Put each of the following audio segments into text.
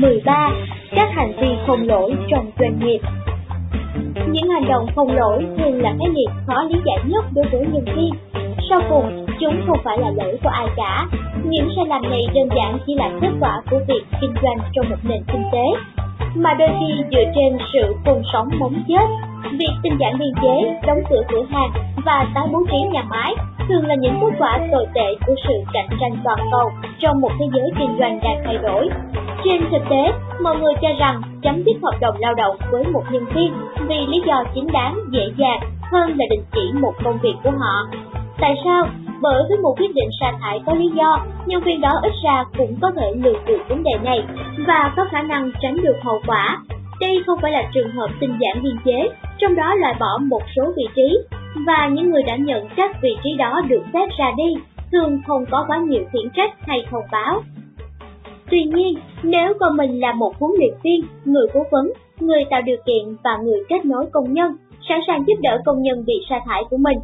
13. Các hành vi không lỗi trong doanh nghiệp Những hành động không lỗi thường là cái nghiệp khó lý giải nhất đối với nhân viên. Sau cùng, chúng không phải là lỗi của ai cả. Những sai lầm này đơn giản chỉ là kết quả của việc kinh doanh trong một nền kinh tế, mà đôi khi dựa trên sự cùng sống bóng chết. Việc tinh giản biên chế, đóng cửa cửa hàng và tái bố trí nhà máy thường là những kết quả tồi tệ của sự cạnh tranh toàn cầu trong một thế giới kinh doanh đang thay đổi. Trên thực tế, mọi người cho rằng chấm dứt hợp đồng lao động với một nhân viên vì lý do chính đáng, dễ dàng hơn là đình chỉ một công việc của họ. Tại sao? Bởi với một quyết định sa thải có lý do, nhân viên đó ít ra cũng có thể lường được vấn đề này và có khả năng tránh được hậu quả. Đây không phải là trường hợp tinh giản biên chế, trong đó loại bỏ một số vị trí và những người đã nhận các vị trí đó được phép ra đi, thường không có quá nhiều khiển trách hay thông báo. Tuy nhiên, nếu con mình là một huấn luyện viên, người cố vấn, người tạo điều kiện và người kết nối công nhân, sẵn sàng giúp đỡ công nhân bị sa thải của mình,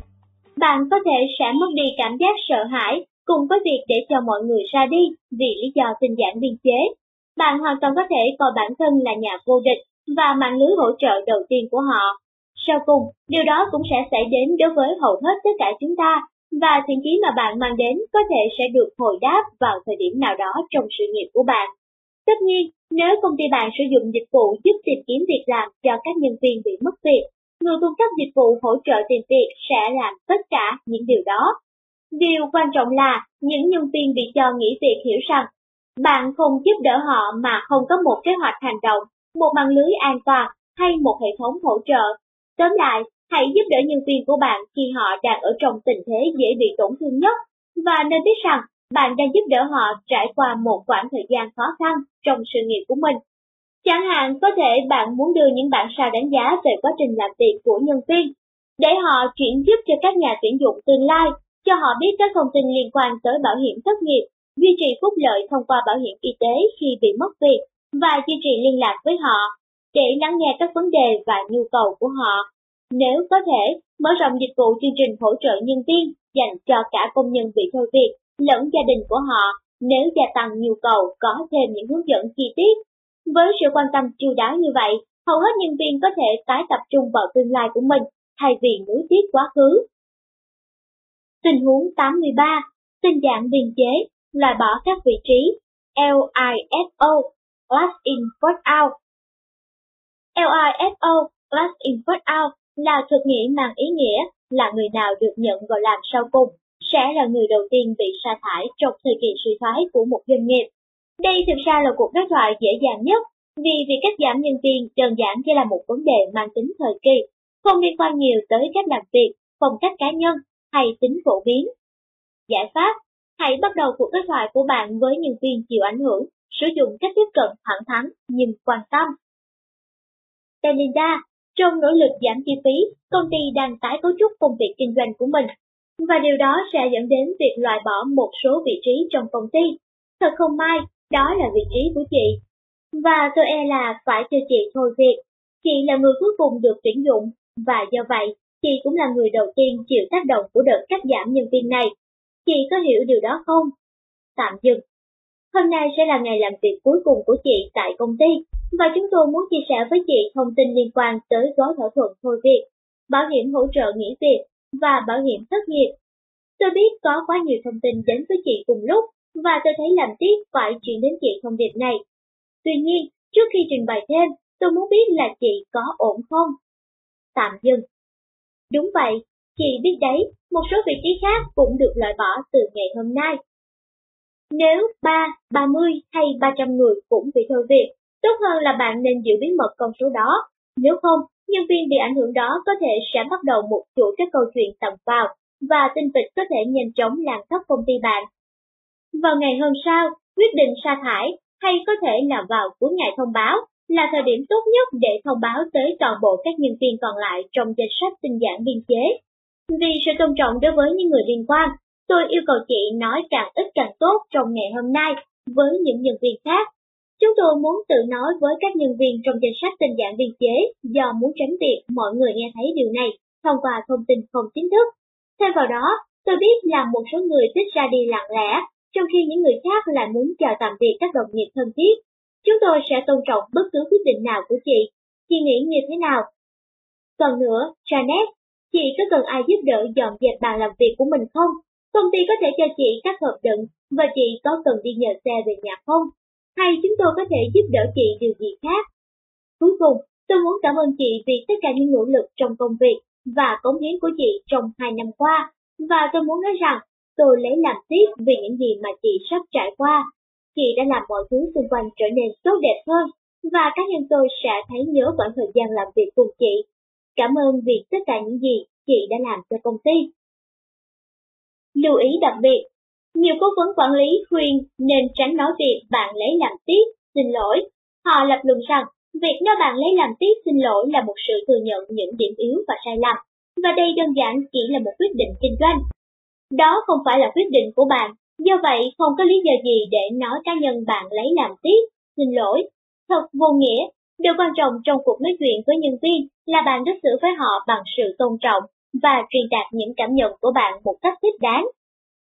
bạn có thể sẽ mất đi cảm giác sợ hãi cùng với việc để cho mọi người ra đi vì lý do tinh giản biên chế. Bạn hoàn toàn có thể coi bản thân là nhà vô địch và mạng lưới hỗ trợ đầu tiên của họ. Sau cùng, điều đó cũng sẽ xảy đến đối với hầu hết tất cả chúng ta, và thiện chí mà bạn mang đến có thể sẽ được hồi đáp vào thời điểm nào đó trong sự nghiệp của bạn. Tất nhiên, nếu công ty bạn sử dụng dịch vụ giúp tìm kiếm việc làm cho các nhân viên bị mất việc, người cung cấp dịch vụ hỗ trợ tìm việc sẽ làm tất cả những điều đó. Điều quan trọng là những nhân viên bị cho nghỉ việc hiểu rằng bạn không giúp đỡ họ mà không có một kế hoạch hành động, một mạng lưới an toàn hay một hệ thống hỗ trợ. Tóm lại, hãy giúp đỡ nhân viên của bạn khi họ đang ở trong tình thế dễ bị tổn thương nhất và nên biết rằng bạn đang giúp đỡ họ trải qua một khoảng thời gian khó khăn trong sự nghiệp của mình. Chẳng hạn có thể bạn muốn đưa những bản sao đánh giá về quá trình làm việc của nhân viên, để họ chuyển giúp cho các nhà tuyển dụng tương lai, cho họ biết các thông tin liên quan tới bảo hiểm thất nghiệp, duy trì phúc lợi thông qua bảo hiểm y tế khi bị mất việc và duy trì liên lạc với họ để lắng nghe các vấn đề và nhu cầu của họ. Nếu có thể, mở rộng dịch vụ chương trình hỗ trợ nhân viên dành cho cả công nhân bị thôi việc lẫn gia đình của họ nếu gia tăng nhu cầu có thêm những hướng dẫn chi tiết với sự quan tâm chu đáo như vậy, hầu hết nhân viên có thể tái tập trung vào tương lai của mình thay vì nuối tiếc quá khứ. Tình huống 83. tình trạng biên chế, loại bỏ các vị trí LIFO, Last in First Out. LIFO, Last in First Out là thuật ngữ mang ý nghĩa là người nào được nhận vào làm sau cùng sẽ là người đầu tiên bị sa thải trong thời kỳ suy thoái của một doanh nghiệp. Đây thực ra là cuộc đối thoại dễ dàng nhất, vì việc cắt giảm nhân viên đơn giản chỉ là một vấn đề mang tính thời kỳ, không liên quan nhiều tới cách làm việc, phong cách cá nhân hay tính phổ biến. Giải pháp Hãy bắt đầu cuộc đối thoại của bạn với nhân viên chịu ảnh hưởng, sử dụng cách tiếp cận thẳng thắn nhìn quan tâm. Belinda, trong nỗ lực giảm chi phí, công ty đang tái cấu trúc công việc kinh doanh của mình, và điều đó sẽ dẫn đến việc loại bỏ một số vị trí trong công ty. Thật không may, đó là vị trí của chị. Và tôi e là phải cho chị thôi việc. Chị là người cuối cùng được tuyển dụng, và do vậy, chị cũng là người đầu tiên chịu tác động của đợt cắt giảm nhân viên này. Chị có hiểu điều đó không? Tạm dừng. Hôm nay sẽ là ngày làm việc cuối cùng của chị tại công ty, và chúng tôi muốn chia sẻ với chị thông tin liên quan tới gói thỏa thuận thôi việc, bảo hiểm hỗ trợ nghỉ việc và bảo hiểm thất nghiệp. Tôi biết có quá nhiều thông tin đến với chị cùng lúc, và tôi thấy làm tiếc phải chuyển đến chị thông điệp này. Tuy nhiên, trước khi trình bày thêm, tôi muốn biết là chị có ổn không? Tạm dừng. Đúng vậy, chị biết đấy, một số vị trí khác cũng được loại bỏ từ ngày hôm nay. Nếu 3, 30 hay 300 người cũng bị thôi việc, tốt hơn là bạn nên giữ bí mật con số đó. Nếu không, nhân viên bị ảnh hưởng đó có thể sẽ bắt đầu một chuỗi các câu chuyện tầm vào và tin vịt có thể nhanh chóng làm thấp công ty bạn vào ngày hôm sau, quyết định sa thải hay có thể là vào cuối ngày thông báo là thời điểm tốt nhất để thông báo tới toàn bộ các nhân viên còn lại trong danh sách tinh giản biên chế. Vì sự tôn trọng đối với những người liên quan, tôi yêu cầu chị nói càng ít càng tốt trong ngày hôm nay với những nhân viên khác. Chúng tôi muốn tự nói với các nhân viên trong danh sách tình dạng biên chế do muốn tránh việc mọi người nghe thấy điều này thông qua thông tin không chính thức. Thêm vào đó, tôi biết là một số người thích ra đi lặng lẽ trong khi những người khác lại muốn chào tạm biệt các đồng nghiệp thân thiết. chúng tôi sẽ tôn trọng bất cứ quyết định nào của chị. Chị nghĩ như thế nào? Còn nữa, Janet, chị có cần ai giúp đỡ dọn dẹp bàn làm việc của mình không? Công ty có thể cho chị các hợp đồng và chị có cần đi nhờ xe về nhà không? Hay chúng tôi có thể giúp đỡ chị điều gì khác? Cuối cùng, tôi muốn cảm ơn chị vì tất cả những nỗ lực trong công việc và cống hiến của chị trong hai năm qua. Và tôi muốn nói rằng tôi lấy làm tiếc vì những gì mà chị sắp trải qua. Chị đã làm mọi thứ xung quanh trở nên tốt đẹp hơn và cá nhân tôi sẽ thấy nhớ khoảng thời gian làm việc cùng chị. Cảm ơn vì tất cả những gì chị đã làm cho công ty. Lưu ý đặc biệt, nhiều cố vấn quản lý khuyên nên tránh nói việc bạn lấy làm tiếc, xin lỗi. Họ lập luận rằng việc nói bạn lấy làm tiếc xin lỗi là một sự thừa nhận những điểm yếu và sai lầm, và đây đơn giản chỉ là một quyết định kinh doanh. Đó không phải là quyết định của bạn, do vậy không có lý do gì để nói cá nhân bạn lấy làm tiếc, xin lỗi. Thật vô nghĩa, điều quan trọng trong cuộc nói chuyện với nhân viên là bạn đối xử với họ bằng sự tôn trọng và truyền đạt những cảm nhận của bạn một cách thích đáng.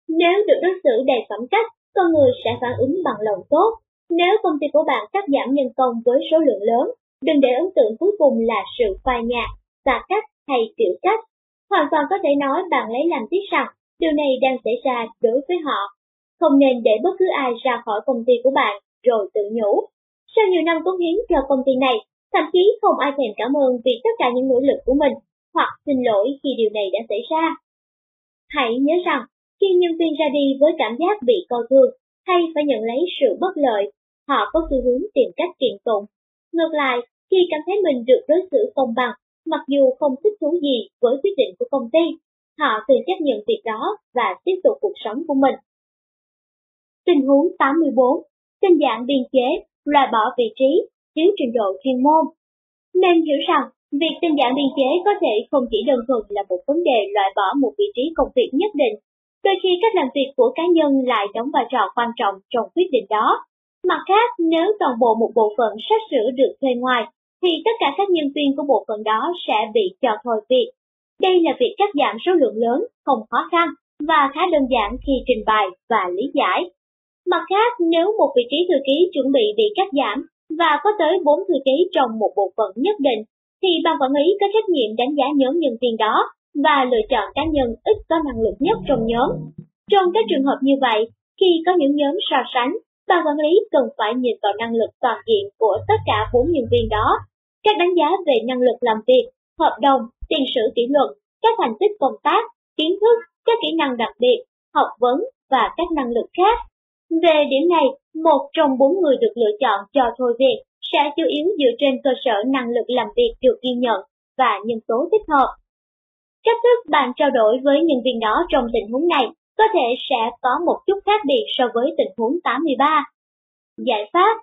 Nếu được đối xử đầy phẩm cách, con người sẽ phản ứng bằng lòng tốt. Nếu công ty của bạn cắt giảm nhân công với số lượng lớn, đừng để ấn tượng cuối cùng là sự phai nhạt, xa cách hay kiểu cách. Hoàn toàn có thể nói bạn lấy làm tiếc rằng điều này đang xảy ra đối với họ. Không nên để bất cứ ai ra khỏi công ty của bạn rồi tự nhủ. Sau nhiều năm cống hiến cho công ty này, thậm chí không ai thèm cảm ơn vì tất cả những nỗ lực của mình, hoặc xin lỗi khi điều này đã xảy ra. Hãy nhớ rằng, khi nhân viên ra đi với cảm giác bị coi thường hay phải nhận lấy sự bất lợi, họ có xu hướng tìm cách kiện tụng. Ngược lại, khi cảm thấy mình được đối xử công bằng, mặc dù không thích thú gì với quyết định của công ty, họ tự chấp nhận việc đó và tiếp tục cuộc sống của mình. Tình huống 84. Tinh dạng biên chế, loại bỏ vị trí, thiếu trình độ chuyên môn. Nên hiểu rằng, việc tinh giản biên chế có thể không chỉ đơn thuần là một vấn đề loại bỏ một vị trí công việc nhất định. Đôi khi cách làm việc của cá nhân lại đóng vai trò quan trọng trong quyết định đó. Mặt khác, nếu toàn bộ một bộ phận sát sửa được thuê ngoài, thì tất cả các nhân viên của bộ phận đó sẽ bị cho thôi việc. Đây là việc cắt giảm số lượng lớn, không khó khăn và khá đơn giản khi trình bày và lý giải. Mặt khác, nếu một vị trí thư ký chuẩn bị bị cắt giảm và có tới 4 thư ký trong một bộ phận nhất định, thì ban quản lý có trách nhiệm đánh giá nhóm nhân viên đó và lựa chọn cá nhân ít có năng lực nhất trong nhóm. Trong các trường hợp như vậy, khi có những nhóm so sánh, ban quản lý cần phải nhìn vào năng lực toàn diện của tất cả 4 nhân viên đó. Các đánh giá về năng lực làm việc, hợp đồng, tiền sử kỷ luật, các thành tích công tác, kiến thức, các kỹ năng đặc biệt, học vấn và các năng lực khác. Về điểm này, một trong bốn người được lựa chọn cho thôi việc sẽ chủ yếu dựa trên cơ sở năng lực làm việc được ghi nhận và nhân tố thích hợp. Cách thức bạn trao đổi với nhân viên đó trong tình huống này có thể sẽ có một chút khác biệt so với tình huống 83. Giải pháp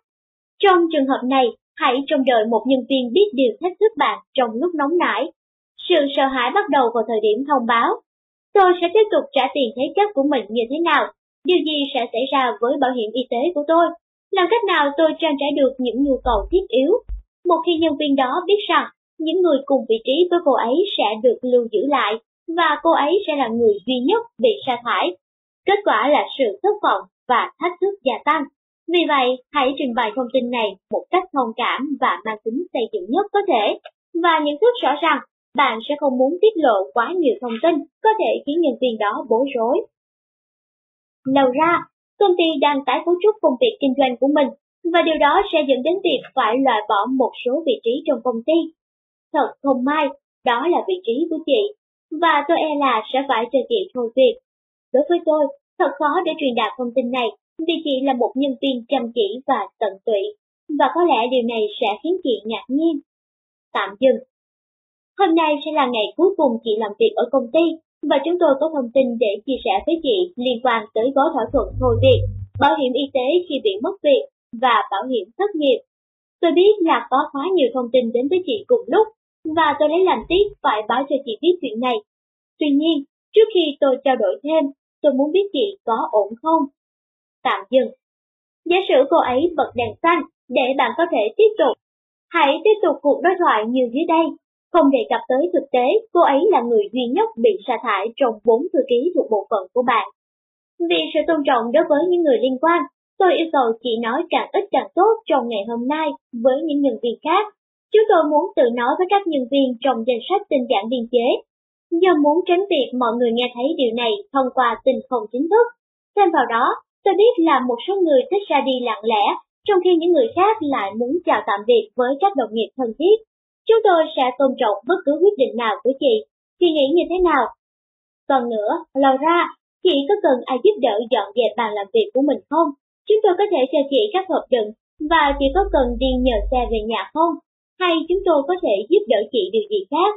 Trong trường hợp này, hãy trông đợi một nhân viên biết điều thách thức bạn trong lúc nóng nảy. Sự sợ hãi bắt đầu vào thời điểm thông báo. Tôi sẽ tiếp tục trả tiền thế chấp của mình như thế nào? Điều gì sẽ xảy ra với bảo hiểm y tế của tôi? Làm cách nào tôi trang trải được những nhu cầu thiết yếu? Một khi nhân viên đó biết rằng những người cùng vị trí với cô ấy sẽ được lưu giữ lại và cô ấy sẽ là người duy nhất bị sa thải. Kết quả là sự thất vọng và thách thức gia tăng. Vì vậy, hãy trình bày thông tin này một cách thông cảm và mang tính xây dựng nhất có thể, và nhận thức rõ ràng bạn sẽ không muốn tiết lộ quá nhiều thông tin có thể khiến nhân viên đó bối rối. Lâu ra, công ty đang tái cấu trúc công việc kinh doanh của mình, và điều đó sẽ dẫn đến việc phải loại bỏ một số vị trí trong công ty. Thật không may, đó là vị trí của chị, và tôi e là sẽ phải cho chị thôi việc. Đối với tôi, thật khó để truyền đạt thông tin này, vì chị là một nhân viên chăm chỉ và tận tụy, và có lẽ điều này sẽ khiến chị ngạc nhiên. Tạm dừng. Hôm nay sẽ là ngày cuối cùng chị làm việc ở công ty, và chúng tôi có thông tin để chia sẻ với chị liên quan tới gói thỏa thuận thôi việc, bảo hiểm y tế khi bị mất việc và bảo hiểm thất nghiệp. Tôi biết là có quá nhiều thông tin đến với chị cùng lúc, và tôi lấy làm tiếc phải báo cho chị biết chuyện này. Tuy nhiên, trước khi tôi trao đổi thêm, tôi muốn biết chị có ổn không? Tạm dừng. Giả sử cô ấy bật đèn xanh để bạn có thể tiếp tục. Hãy tiếp tục cuộc đối thoại như dưới đây. Không đề cập tới thực tế, cô ấy là người duy nhất bị sa thải trong bốn thư ký thuộc bộ phận của bạn. Vì sự tôn trọng đối với những người liên quan, Tôi yêu cầu chị nói càng ít càng tốt trong ngày hôm nay với những nhân viên khác. Chúng tôi muốn tự nói với các nhân viên trong danh sách tinh giản biên chế. Do muốn tránh việc mọi người nghe thấy điều này thông qua tin không chính thức. Thêm vào đó, tôi biết là một số người thích ra đi lặng lẽ, trong khi những người khác lại muốn chào tạm biệt với các đồng nghiệp thân thiết. Chúng tôi sẽ tôn trọng bất cứ quyết định nào của chị. Chị nghĩ như thế nào? Còn nữa, Laura, chị có cần ai giúp đỡ dọn dẹp bàn làm việc của mình không? Chúng tôi có thể cho chị các hộp đựng và chị có cần đi nhờ xe về nhà không? Hay chúng tôi có thể giúp đỡ chị điều gì khác?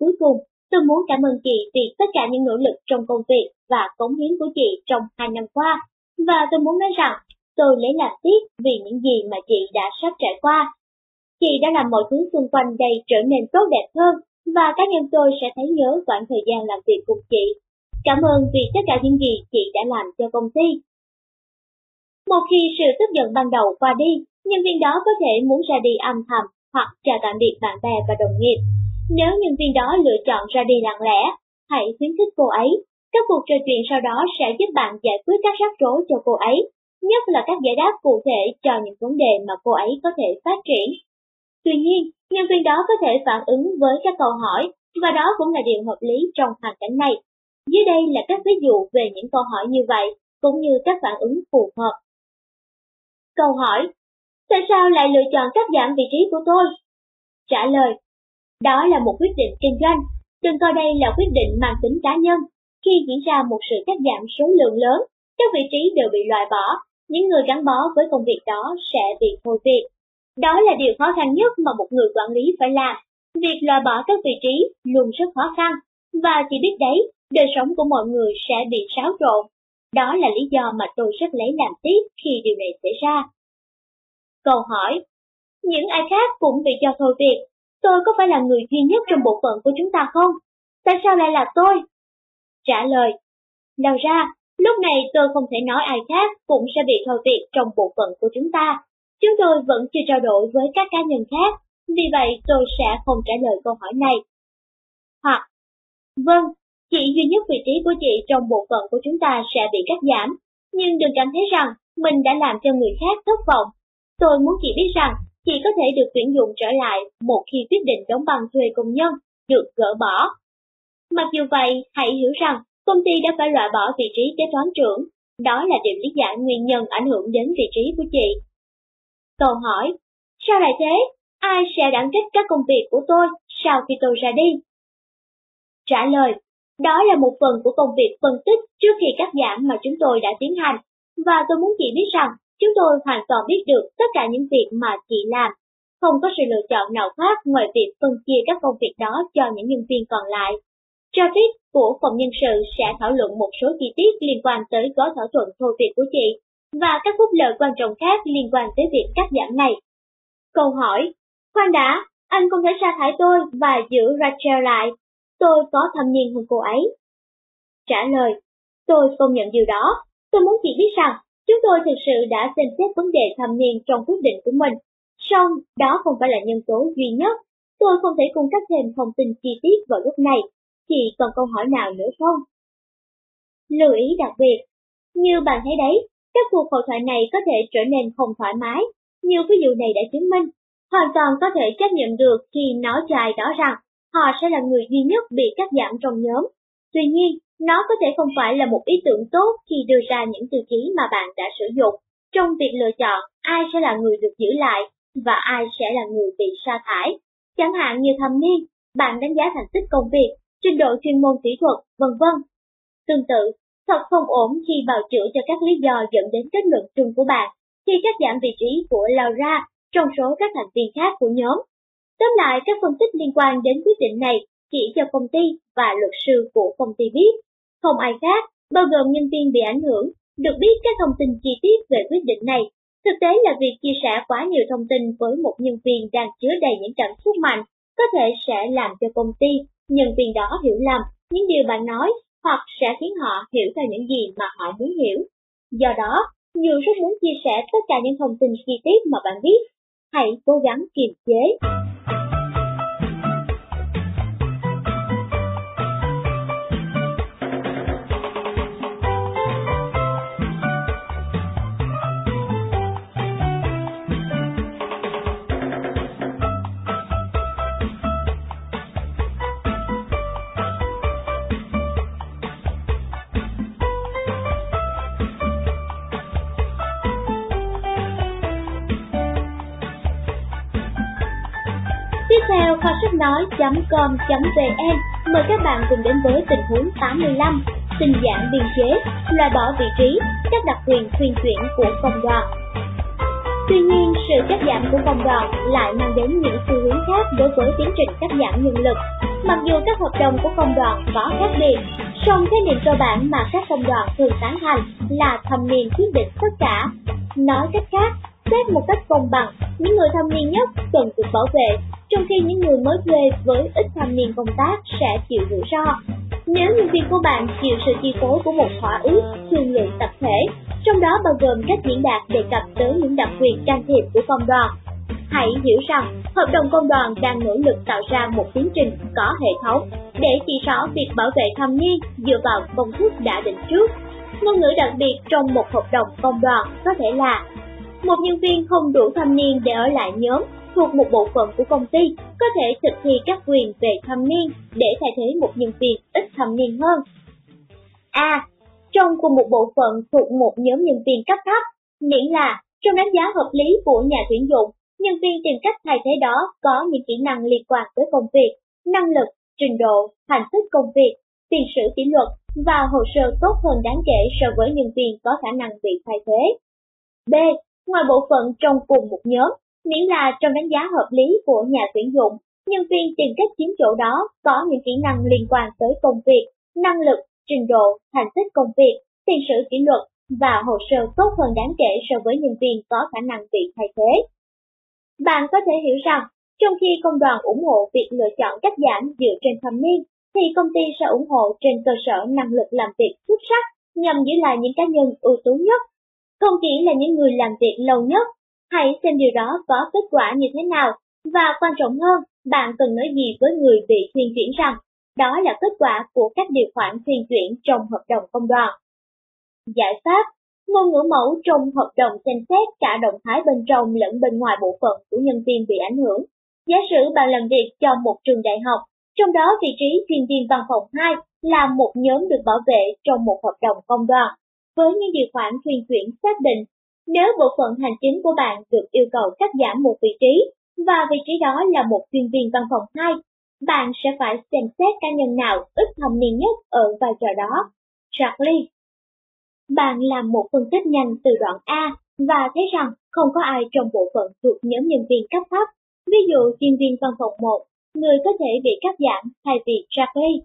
Cuối cùng, tôi muốn cảm ơn chị vì tất cả những nỗ lực trong công việc và cống hiến của chị trong hai năm qua. Và tôi muốn nói rằng, tôi lấy làm tiếc vì những gì mà chị đã sắp trải qua. Chị đã làm mọi thứ xung quanh đây trở nên tốt đẹp hơn và cá nhân tôi sẽ thấy nhớ khoảng thời gian làm việc cùng chị. Cảm ơn vì tất cả những gì chị đã làm cho công ty. Một khi sự tức giận ban đầu qua đi, nhân viên đó có thể muốn ra đi âm thầm hoặc chào tạm biệt bạn bè và đồng nghiệp. Nếu nhân viên đó lựa chọn ra đi lặng lẽ, hãy khuyến khích cô ấy. Các cuộc trò chuyện sau đó sẽ giúp bạn giải quyết các rắc rối cho cô ấy, nhất là các giải đáp cụ thể cho những vấn đề mà cô ấy có thể phát triển. Tuy nhiên, nhân viên đó có thể phản ứng với các câu hỏi, và đó cũng là điều hợp lý trong hoàn cảnh này. Dưới đây là các ví dụ về những câu hỏi như vậy, cũng như các phản ứng phù hợp. Câu hỏi, tại sao lại lựa chọn cắt giảm vị trí của tôi? Trả lời, đó là một quyết định kinh doanh, đừng coi đây là quyết định mang tính cá nhân. Khi diễn ra một sự cắt giảm số lượng lớn, các vị trí đều bị loại bỏ, những người gắn bó với công việc đó sẽ bị thôi việc. Đó là điều khó khăn nhất mà một người quản lý phải làm. Việc loại bỏ các vị trí luôn rất khó khăn, và chỉ biết đấy, đời sống của mọi người sẽ bị xáo trộn đó là lý do mà tôi rất lấy làm tiếc khi điều này xảy ra. Câu hỏi Những ai khác cũng bị cho thôi việc, tôi có phải là người duy nhất trong bộ phận của chúng ta không? Tại sao lại là tôi? Trả lời Đầu ra, lúc này tôi không thể nói ai khác cũng sẽ bị thôi việc trong bộ phận của chúng ta. Chúng tôi vẫn chưa trao đổi với các cá nhân khác, vì vậy tôi sẽ không trả lời câu hỏi này. Hoặc, vâng, chỉ duy nhất vị trí của chị trong bộ phận của chúng ta sẽ bị cắt giảm, nhưng đừng cảm thấy rằng mình đã làm cho người khác thất vọng. Tôi muốn chị biết rằng chị có thể được tuyển dụng trở lại một khi quyết định đóng bằng thuê công nhân được gỡ bỏ. Mặc dù vậy, hãy hiểu rằng công ty đã phải loại bỏ vị trí kế toán trưởng. Đó là điều lý giải nguyên nhân ảnh hưởng đến vị trí của chị tôi hỏi, sao lại thế? Ai sẽ đảm trách các công việc của tôi sau khi tôi ra đi? Trả lời, đó là một phần của công việc phân tích trước khi cắt giảm mà chúng tôi đã tiến hành, và tôi muốn chị biết rằng chúng tôi hoàn toàn biết được tất cả những việc mà chị làm. Không có sự lựa chọn nào khác ngoài việc phân chia các công việc đó cho những nhân viên còn lại. Travis của phòng nhân sự sẽ thảo luận một số chi tiết liên quan tới gói thỏa thuận thôi việc của chị và các phúc lợi quan trọng khác liên quan tới việc cắt giảm này. Câu hỏi, khoan đã, anh không thể sa thải tôi và giữ Rachel lại tôi có thâm niên hơn cô ấy. Trả lời, tôi công nhận điều đó, tôi muốn chị biết rằng chúng tôi thực sự đã xem xét vấn đề thâm niên trong quyết định của mình. Song, đó không phải là nhân tố duy nhất. Tôi không thể cung cấp thêm thông tin chi tiết vào lúc này. Chị còn câu hỏi nào nữa không? Lưu ý đặc biệt, như bạn thấy đấy, các cuộc hội thoại này có thể trở nên không thoải mái. Nhiều ví dụ này đã chứng minh, hoàn toàn có thể chấp nhận được khi nói cho ai đó rằng họ sẽ là người duy nhất bị cắt giảm trong nhóm. Tuy nhiên, nó có thể không phải là một ý tưởng tốt khi đưa ra những tiêu chí mà bạn đã sử dụng trong việc lựa chọn ai sẽ là người được giữ lại và ai sẽ là người bị sa thải. Chẳng hạn như thâm niên, bạn đánh giá thành tích công việc, trình độ chuyên môn kỹ thuật, vân vân. Tương tự, thật không ổn khi bào chữa cho các lý do dẫn đến kết luận chung của bạn khi cắt giảm vị trí của Laura trong số các thành viên khác của nhóm. Tóm lại các phân tích liên quan đến quyết định này chỉ cho công ty và luật sư của công ty biết, không ai khác, bao gồm nhân viên bị ảnh hưởng, được biết các thông tin chi tiết về quyết định này. Thực tế là việc chia sẻ quá nhiều thông tin với một nhân viên đang chứa đầy những cảm xúc mạnh có thể sẽ làm cho công ty, nhân viên đó hiểu lầm những điều bạn nói hoặc sẽ khiến họ hiểu theo những gì mà họ muốn hiểu. Do đó, nhiều rất muốn chia sẻ tất cả những thông tin chi tiết mà bạn biết. Hãy cố gắng kiềm chế. nói.com.vn mời các bạn cùng đến với tình huống 85, tinh giảm biên chế, loại bỏ vị trí, các đặc quyền thuyên chuyển của công đoàn. Tuy nhiên, sự cắt giảm của công đoàn lại mang đến những xu hướng khác đối với tiến trình cắt giảm nhân lực. Mặc dù các hợp đồng của công đoàn có khác biệt, song khái niệm cơ bản mà các công đoàn thường tán thành là thầm niên quyết định tất cả. Nói cách khác, xét một cách công bằng, những người thâm niên nhất cần được bảo vệ, trong khi những người mới thuê với ít thâm niên công tác sẽ chịu rủi ro. Nếu nhân viên của bạn chịu sự chi phối của một thỏa ước thương lượng tập thể, trong đó bao gồm các diễn đạt đề cập tới những đặc quyền can thiệp của công đoàn, hãy hiểu rằng hợp đồng công đoàn đang nỗ lực tạo ra một tiến trình có hệ thống để chỉ rõ việc bảo vệ thâm niên dựa vào công thức đã định trước. Ngôn ngữ đặc biệt trong một hợp đồng công đoàn có thể là một nhân viên không đủ thâm niên để ở lại nhóm thuộc một bộ phận của công ty có thể thực thi các quyền về thâm niên để thay thế một nhân viên ít thâm niên hơn. A. Trong cùng một bộ phận thuộc một nhóm nhân viên cấp thấp, miễn là trong đánh giá hợp lý của nhà tuyển dụng, nhân viên tìm cách thay thế đó có những kỹ năng liên quan tới công việc, năng lực, trình độ, thành tích công việc, tiền sử kỷ luật và hồ sơ tốt hơn đáng kể so với nhân viên có khả năng bị thay thế. B ngoài bộ phận trong cùng một nhóm, miễn là trong đánh giá hợp lý của nhà tuyển dụng, nhân viên tìm cách chiếm chỗ đó có những kỹ năng liên quan tới công việc, năng lực, trình độ, thành tích công việc, tiền sử kỷ luật và hồ sơ tốt hơn đáng kể so với nhân viên có khả năng bị thay thế. Bạn có thể hiểu rằng, trong khi công đoàn ủng hộ việc lựa chọn cách giảm dựa trên thâm niên, thì công ty sẽ ủng hộ trên cơ sở năng lực làm việc xuất sắc nhằm giữ lại những cá nhân ưu tú nhất không chỉ là những người làm việc lâu nhất, hãy xem điều đó có kết quả như thế nào, và quan trọng hơn, bạn cần nói gì với người bị thuyên chuyển rằng, đó là kết quả của các điều khoản thuyên chuyển trong hợp đồng công đoàn. Giải pháp Ngôn ngữ mẫu trong hợp đồng xem xét cả động thái bên trong lẫn bên ngoài bộ phận của nhân viên bị ảnh hưởng. Giả sử bạn làm việc cho một trường đại học, trong đó vị trí chuyên viên văn phòng 2 là một nhóm được bảo vệ trong một hợp đồng công đoàn với những điều khoản truyền chuyển xác định, nếu bộ phận hành chính của bạn được yêu cầu cắt giảm một vị trí, và vị trí đó là một chuyên viên văn phòng 2, bạn sẽ phải xem xét cá nhân nào ít thâm niên nhất ở vai trò đó. Charlie Bạn làm một phân tích nhanh từ đoạn A và thấy rằng không có ai trong bộ phận thuộc nhóm nhân viên cấp thấp. Ví dụ chuyên viên văn phòng 1, người có thể bị cắt giảm thay vì Charlie.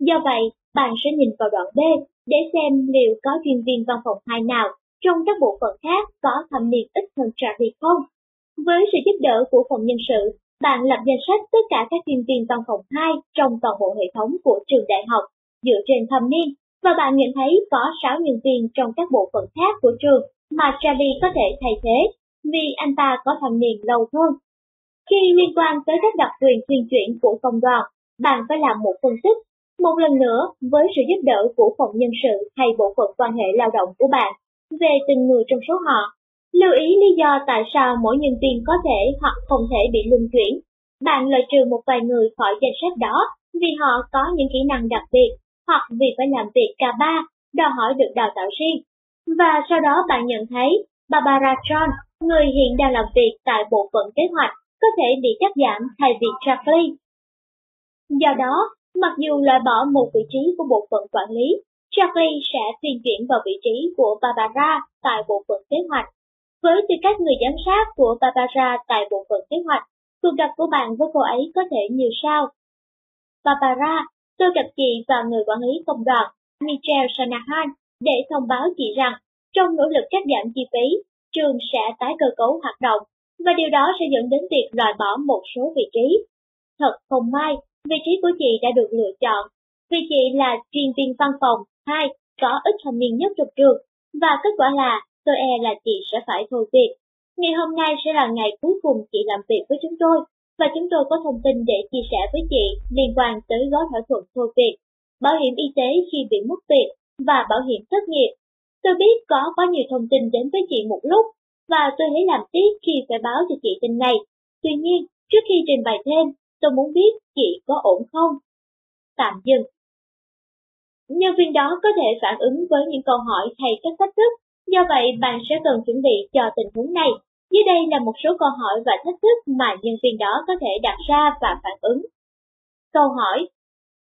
Do vậy, bạn sẽ nhìn vào đoạn B để xem liệu có chuyên viên văn phòng 2 nào trong các bộ phận khác có thâm niên ít hơn Charlie không. Với sự giúp đỡ của phòng nhân sự, bạn lập danh sách tất cả các chuyên viên văn phòng 2 trong toàn bộ hệ thống của trường đại học dựa trên thâm niên và bạn nhận thấy có 6 nhân viên trong các bộ phận khác của trường mà Charlie có thể thay thế vì anh ta có thâm niên lâu hơn. Khi liên quan tới các đặc quyền tuyên chuyển của công đoàn, bạn phải làm một phân tích một lần nữa, với sự giúp đỡ của phòng nhân sự hay bộ phận quan hệ lao động của bạn, về từng người trong số họ, lưu ý lý do tại sao mỗi nhân viên có thể hoặc không thể bị luân chuyển. Bạn loại trừ một vài người khỏi danh sách đó vì họ có những kỹ năng đặc biệt hoặc vì phải làm việc k ba đòi hỏi được đào tạo riêng. Và sau đó bạn nhận thấy Barbara John, người hiện đang làm việc tại bộ phận kế hoạch, có thể bị cắt giảm thay vì Charlie. Do đó, Mặc dù loại bỏ một vị trí của bộ phận quản lý, Charlie sẽ tuyên chuyển vào vị trí của Barbara tại bộ phận kế hoạch. Với tư cách người giám sát của Barbara tại bộ phận kế hoạch, cuộc gặp của bạn với cô ấy có thể như sau. Barbara, tôi gặp chị và người quản lý công đoàn, Michelle Shanahan, để thông báo chị rằng, trong nỗ lực cắt giảm chi phí, trường sẽ tái cơ cấu hoạt động, và điều đó sẽ dẫn đến việc loại bỏ một số vị trí. Thật không may, Vị trí của chị đã được lựa chọn, vì chị là chuyên viên văn phòng 2, có ít thâm niên nhất trong trường, và kết quả là tôi e là chị sẽ phải thôi việc. Ngày hôm nay sẽ là ngày cuối cùng chị làm việc với chúng tôi, và chúng tôi có thông tin để chia sẻ với chị liên quan tới gói thỏa thuận thôi việc, bảo hiểm y tế khi bị mất việc và bảo hiểm thất nghiệp. Tôi biết có quá nhiều thông tin đến với chị một lúc, và tôi thấy làm tiếc khi phải báo cho chị tin này. Tuy nhiên, trước khi trình bày thêm, tôi muốn biết chị có ổn không? Tạm dừng. Nhân viên đó có thể phản ứng với những câu hỏi hay các thách thức, do vậy bạn sẽ cần chuẩn bị cho tình huống này. Dưới đây là một số câu hỏi và thách thức mà nhân viên đó có thể đặt ra và phản ứng. Câu hỏi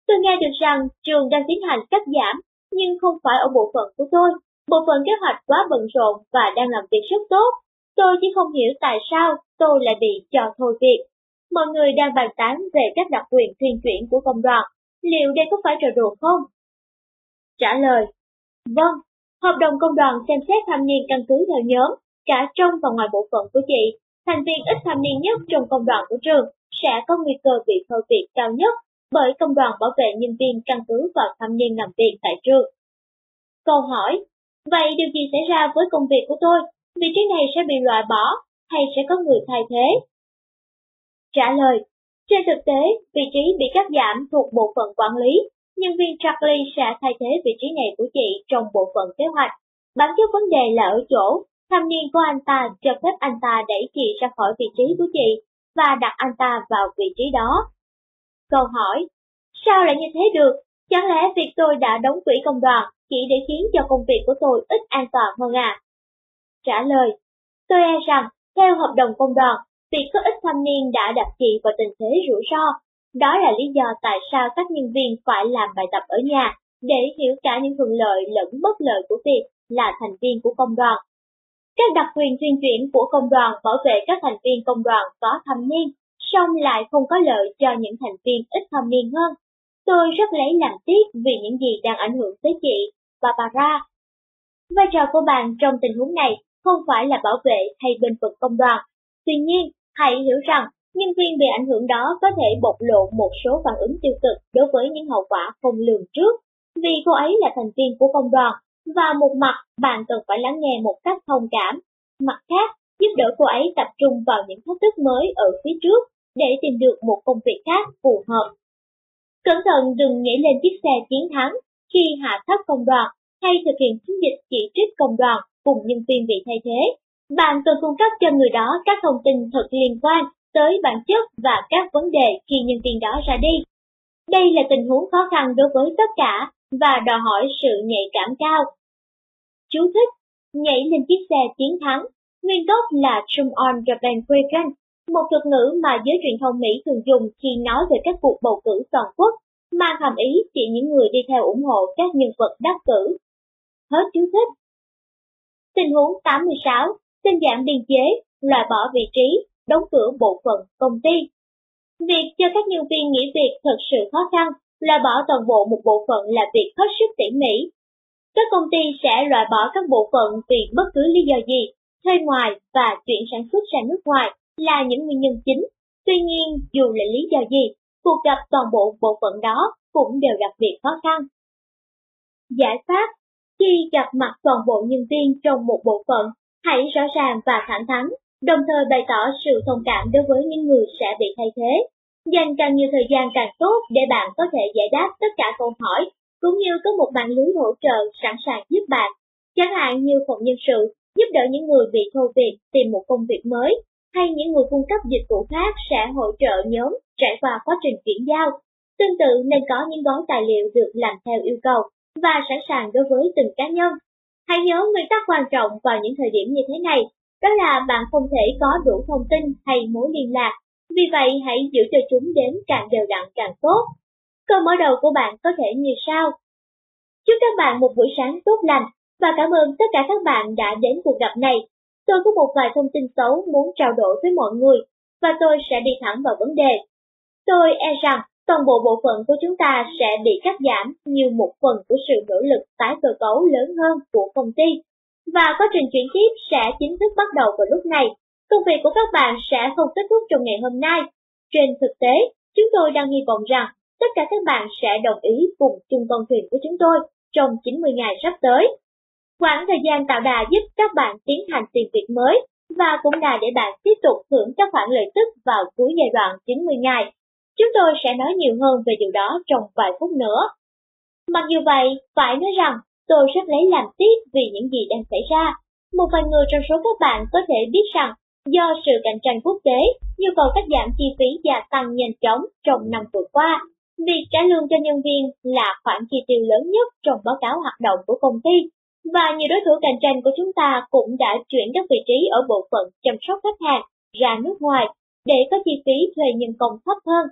Tôi nghe được rằng trường đang tiến hành cắt giảm, nhưng không phải ở bộ phận của tôi. Bộ phận kế hoạch quá bận rộn và đang làm việc rất tốt. Tôi chỉ không hiểu tại sao tôi lại bị cho thôi việc. Mọi người đang bàn tán về các đặc quyền thuyền chuyển của công đoàn. Liệu đây có phải trò đùa không? Trả lời Vâng, hợp đồng công đoàn xem xét tham niên căn cứ theo nhóm, cả trong và ngoài bộ phận của chị. Thành viên ít tham niên nhất trong công đoàn của trường sẽ có nguy cơ bị thôi việc cao nhất bởi công đoàn bảo vệ nhân viên căn cứ vào tham niên làm việc tại trường. Câu hỏi, vậy điều gì xảy ra với công việc của tôi? Vị trí này sẽ bị loại bỏ hay sẽ có người thay thế? Trả lời, trên thực tế, vị trí bị cắt giảm thuộc bộ phận quản lý, nhân viên Charlie sẽ thay thế vị trí này của chị trong bộ phận kế hoạch. Bản chất vấn đề là ở chỗ, tham niên của anh ta cho phép anh ta đẩy chị ra khỏi vị trí của chị và đặt anh ta vào vị trí đó. Câu hỏi, sao lại như thế được? Chẳng lẽ việc tôi đã đóng quỹ công đoàn chỉ để khiến cho công việc của tôi ít an toàn hơn à? Trả lời, tôi e rằng, theo hợp đồng công đoàn, việc có ít thanh niên đã đặt chị vào tình thế rủi ro. Đó là lý do tại sao các nhân viên phải làm bài tập ở nhà, để hiểu cả những thuận lợi lẫn bất lợi của việc là thành viên của công đoàn. Các đặc quyền tuyên chuyển của công đoàn bảo vệ các thành viên công đoàn có thâm niên, song lại không có lợi cho những thành viên ít thâm niên hơn. Tôi rất lấy làm tiếc vì những gì đang ảnh hưởng tới chị, Barbara. Vai trò của bạn trong tình huống này không phải là bảo vệ hay bên vực công đoàn. Tuy nhiên, hãy hiểu rằng nhân viên bị ảnh hưởng đó có thể bộc lộ một số phản ứng tiêu cực đối với những hậu quả không lường trước, vì cô ấy là thành viên của công đoàn, và một mặt bạn cần phải lắng nghe một cách thông cảm. Mặt khác, giúp đỡ cô ấy tập trung vào những thách thức mới ở phía trước để tìm được một công việc khác phù hợp. Cẩn thận đừng nhảy lên chiếc xe chiến thắng khi hạ thấp công đoàn hay thực hiện chiến dịch chỉ trích công đoàn cùng nhân viên bị thay thế. Bạn cần cung cấp cho người đó các thông tin thật liên quan tới bản chất và các vấn đề khi nhân viên đó ra đi. Đây là tình huống khó khăn đối với tất cả và đòi hỏi sự nhạy cảm cao. Chú thích, nhảy lên chiếc xe chiến thắng, nguyên gốc là Trump on Japan bandwagon, một thuật ngữ mà giới truyền thông Mỹ thường dùng khi nói về các cuộc bầu cử toàn quốc, mang hàm ý chỉ những người đi theo ủng hộ các nhân vật đắc cử. Hết chú thích. Tình huống 86, tinh giản biên chế, loại bỏ vị trí, đóng cửa bộ phận công ty. Việc cho các nhân viên nghỉ việc thật sự khó khăn, loại bỏ toàn bộ một bộ phận là việc hết sức tỉ mỉ. Các công ty sẽ loại bỏ các bộ phận vì bất cứ lý do gì, thuê ngoài và chuyển sản xuất ra nước ngoài là những nguyên nhân chính. Tuy nhiên, dù là lý do gì, cuộc gặp toàn bộ bộ phận đó cũng đều gặp việc khó khăn. Giải pháp khi gặp mặt toàn bộ nhân viên trong một bộ phận, hãy rõ ràng và thẳng thắn, đồng thời bày tỏ sự thông cảm đối với những người sẽ bị thay thế. Dành càng nhiều thời gian càng tốt để bạn có thể giải đáp tất cả câu hỏi, cũng như có một mạng lưới hỗ trợ sẵn sàng giúp bạn. Chẳng hạn như phòng nhân sự, giúp đỡ những người bị thôi việc tìm một công việc mới, hay những người cung cấp dịch vụ khác sẽ hỗ trợ nhóm trải qua quá trình chuyển giao. Tương tự nên có những gói tài liệu được làm theo yêu cầu và sẵn sàng đối với từng cá nhân. Hãy nhớ nguyên tắc quan trọng vào những thời điểm như thế này, đó là bạn không thể có đủ thông tin hay mối liên lạc, vì vậy hãy giữ cho chúng đến càng đều đặn càng tốt. Câu mở đầu của bạn có thể như sau. Chúc các bạn một buổi sáng tốt lành và cảm ơn tất cả các bạn đã đến cuộc gặp này. Tôi có một vài thông tin xấu muốn trao đổi với mọi người và tôi sẽ đi thẳng vào vấn đề. Tôi e rằng toàn bộ bộ phận của chúng ta sẽ bị cắt giảm như một phần của sự nỗ lực tái cơ cấu lớn hơn của công ty. Và quá trình chuyển tiếp sẽ chính thức bắt đầu vào lúc này. Công việc của các bạn sẽ không kết thúc trong ngày hôm nay. Trên thực tế, chúng tôi đang hy vọng rằng tất cả các bạn sẽ đồng ý cùng chung con thuyền của chúng tôi trong 90 ngày sắp tới. Khoảng thời gian tạo đà giúp các bạn tiến hành tìm việc mới và cũng là để bạn tiếp tục hưởng các khoản lợi tức vào cuối giai đoạn 90 ngày Chúng tôi sẽ nói nhiều hơn về điều đó trong vài phút nữa. Mặc dù vậy, phải nói rằng tôi rất lấy làm tiếc vì những gì đang xảy ra. Một vài người trong số các bạn có thể biết rằng do sự cạnh tranh quốc tế, nhu cầu cắt giảm chi phí gia tăng nhanh chóng trong năm vừa qua. Việc trả lương cho nhân viên là khoản chi tiêu lớn nhất trong báo cáo hoạt động của công ty. và nhiều đối thủ cạnh tranh của chúng ta cũng đã chuyển các vị trí ở bộ phận chăm sóc khách hàng ra nước ngoài để có chi phí thuê nhân công thấp hơn.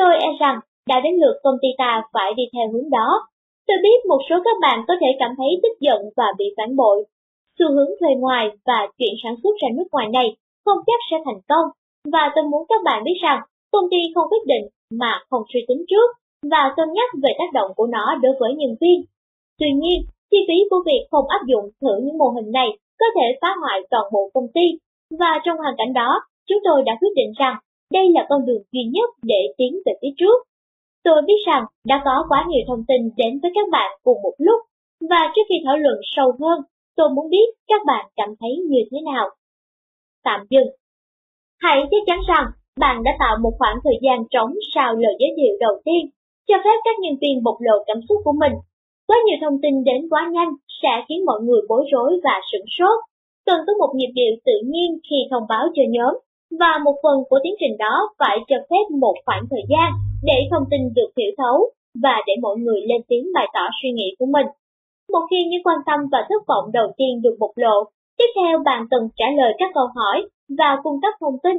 Tôi e rằng đã đến lượt công ty ta phải đi theo hướng đó. Tôi biết một số các bạn có thể cảm thấy tức giận và bị phản bội. Xu hướng thuê ngoài và chuyển sản xuất ra nước ngoài này không chắc sẽ thành công, và tôi muốn các bạn biết rằng công ty không quyết định mà không suy tính trước và cân nhắc về tác động của nó đối với nhân viên. Tuy nhiên, chi phí của việc không áp dụng thử những mô hình này có thể phá hoại toàn bộ công ty, và trong hoàn cảnh đó, chúng tôi đã quyết định rằng đây là con đường duy nhất để tiến về phía trước. Tôi biết rằng đã có quá nhiều thông tin đến với các bạn cùng một lúc, và trước khi thảo luận sâu hơn, tôi muốn biết các bạn cảm thấy như thế nào. Tạm dừng. Hãy chắc chắn rằng bạn đã tạo một khoảng thời gian trống sau lời giới thiệu đầu tiên, cho phép các nhân viên bộc lộ cảm xúc của mình. Quá nhiều thông tin đến quá nhanh sẽ khiến mọi người bối rối và sửng sốt. Cần có một nhịp điệu tự nhiên khi thông báo cho nhóm, và một phần của tiến trình đó phải cho phép một khoảng thời gian để thông tin được hiểu thấu và để mọi người lên tiếng bày tỏ suy nghĩ của mình. Một khi những quan tâm và thất vọng đầu tiên được bộc lộ, tiếp theo bạn cần trả lời các câu hỏi và cung cấp thông tin